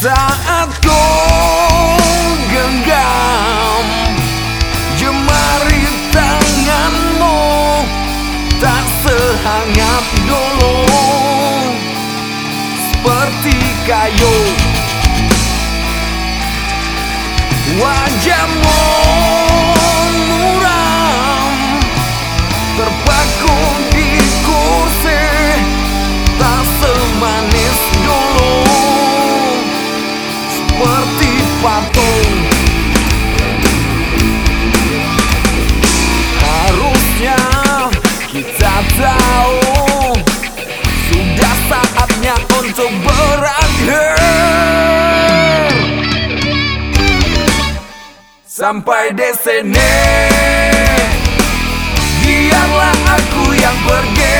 Saat ku genggam Jemari tanganmu Tak sehangat dulu Seperti kayu. Wajahmu Sampai di sini Biarlah aku yang pergi.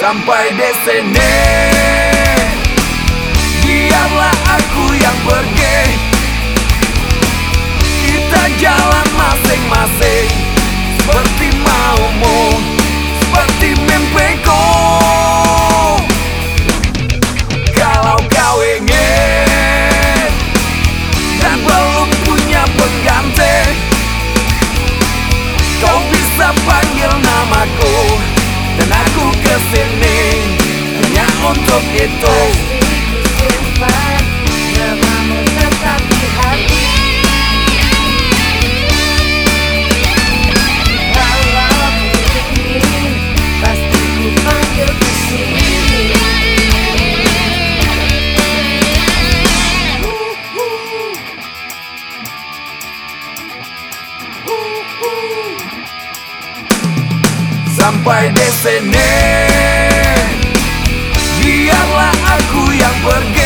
Sampai di sini. Biarlah aku yang pergi. Kita jalan listening, and you're. sampai di sini. Biarlah aku yang pergi.